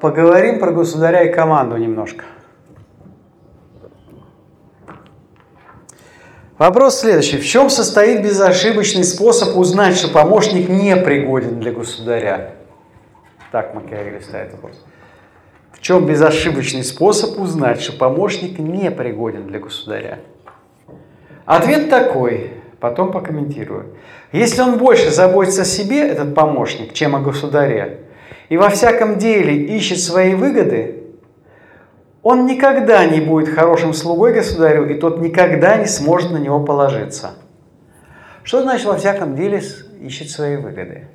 Поговорим про государя и команду немножко. Вопрос следующий. В чем состоит безошибочный способ узнать, что помощник не пригоден для государя? Так Макиавелли ставит вопрос. В чем безошибочный способ узнать, что помощник не пригоден для государя? Ответ такой, потом покомментирую. Если он больше заботится о себе, этот помощник, чем о государе, и во всяком деле ищет свои выгоды, он никогда не будет хорошим слугой государю, и тот никогда не сможет на него положиться. Что значит во всяком деле ищет свои выгоды?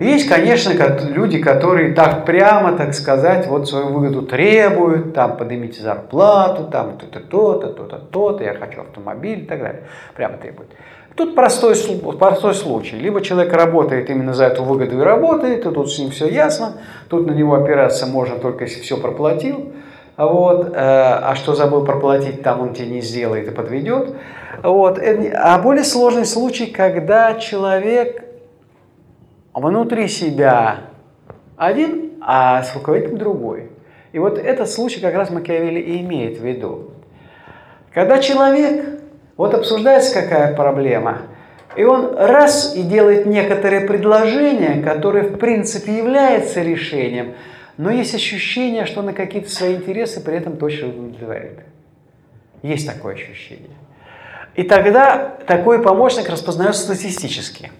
Есть, конечно, люди, которые так прямо, так сказать, вот свою выгоду требуют, там, поднимите зарплату, там, то-то, то-то, то-то, то-то, я хочу автомобиль и так далее. Прямо требуют. Тут простой, простой случай. Либо человек работает именно за эту выгоду и работает, и тут с ним все ясно, тут на него опираться можно только если все проплатил, вот, э, а что забыл проплатить, там он тебе не сделает и подведет. Вот. Э, а более сложный случай, когда человек внутри себя один, а с руководителем другой. И вот этот случай как раз Макиавелли и имеет в виду. Когда человек, вот обсуждается какая проблема, и он раз и делает некоторые предложения, которые в принципе являются решением, но есть ощущение, что на какие-то свои интересы при этом точно удовлетворяет. Есть такое ощущение. И тогда такой помощник распознается статистически.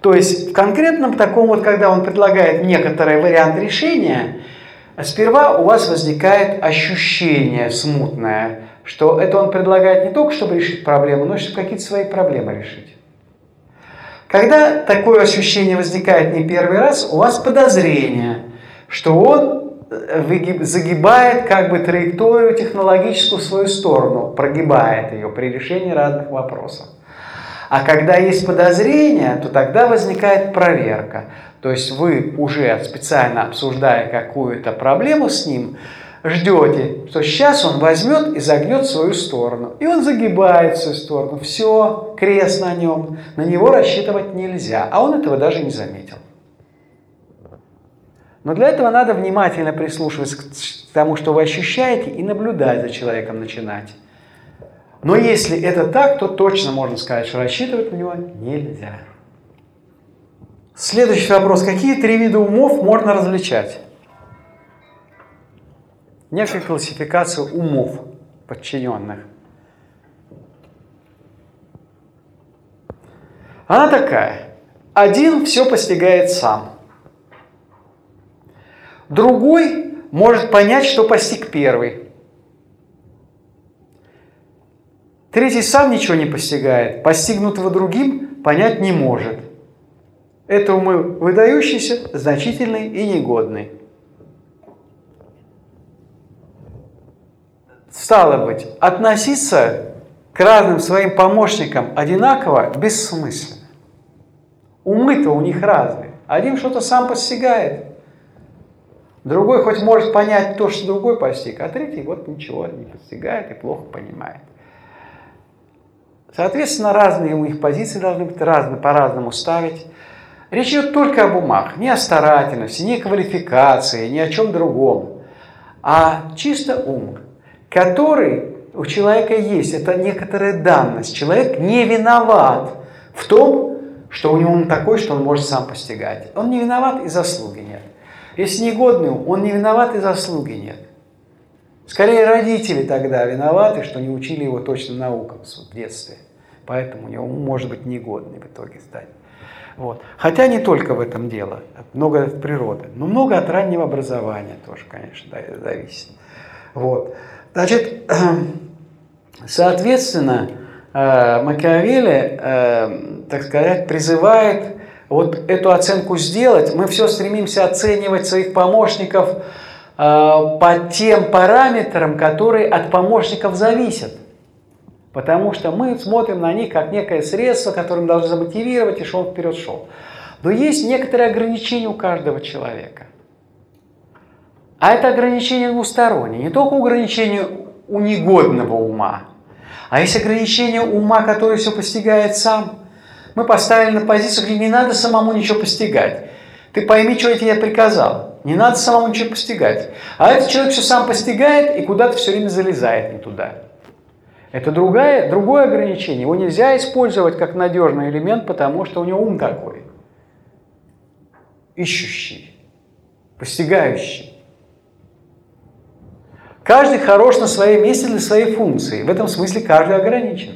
То есть в конкретном таком вот, когда он предлагает некоторый вариант решения, сперва у вас возникает ощущение смутное, что это он предлагает не только, чтобы решить проблему, но и чтобы какие-то свои проблемы решить. Когда такое ощущение возникает не первый раз, у вас подозрение, что он э, загибает как бы траекторию технологическую в свою сторону, прогибает ее при решении разных вопросов. А когда есть подозрение, то тогда возникает проверка. То есть вы уже специально обсуждая какую-то проблему с ним, ждете, что сейчас он возьмет и загнет свою сторону. И он загибает свою сторону. Все, крест на нем. На него рассчитывать нельзя. А он этого даже не заметил. Но для этого надо внимательно прислушиваться к тому, что вы ощущаете, и наблюдать за человеком начинать. Но если это так, то точно можно сказать, что рассчитывать на него нельзя. Следующий вопрос. Какие три вида умов можно различать? Некая классификация умов подчиненных. Она такая. Один все постигает сам. Другой может понять, что постиг первый. Третий сам ничего не постигает, постигнутого другим понять не может. Это умы выдающийся, значительный и негодный. Стало быть, относиться к разным своим помощникам одинаково бессмысленно. Умы-то у них разные. Один что-то сам постигает, другой хоть может понять то, что другой постиг, а третий вот ничего не постигает и плохо понимает. Соответственно, разные у них позиции должны быть разные, по-разному ставить. Речь идет только об умах, не о старательности, не о квалификации, ни о чем другом, а чисто ум, который у человека есть. Это некоторая данность. Человек не виноват в том, что у него ум такой, что он может сам постигать. Он не виноват и заслуги нет. Если негодный ум, он не виноват и заслуги нет. Скорее родители тогда виноваты, что не учили его точно наукам в детстве. Поэтому у него может быть негодный в итоге стать. Вот. Хотя не только в этом дело, много от природы, но много от раннего образования тоже, конечно, зависит. Вот. Значит, соответственно, э, Макиавелли, э, так сказать, призывает вот эту оценку сделать. Мы все стремимся оценивать своих помощников по тем параметрам, которые от помощников зависят. Потому что мы смотрим на них как некое средство, которым должны замотивировать, и он вперед шел. Но есть некоторые ограничения у каждого человека. А это ограничение двустороннее. Не только ограничение у негодного ума, а есть ограничение ума, который все постигает сам. Мы поставили на позицию, где не надо самому ничего постигать. Ты пойми, что я тебе приказал. Не надо самому ничего постигать. А этот человек все сам постигает и куда-то все время залезает не туда. Это другое, другое ограничение. Его нельзя использовать как надежный элемент, потому что у него ум такой. Ищущий, постигающий. Каждый хорош на своем месте для своей функции. В этом смысле каждый ограничен.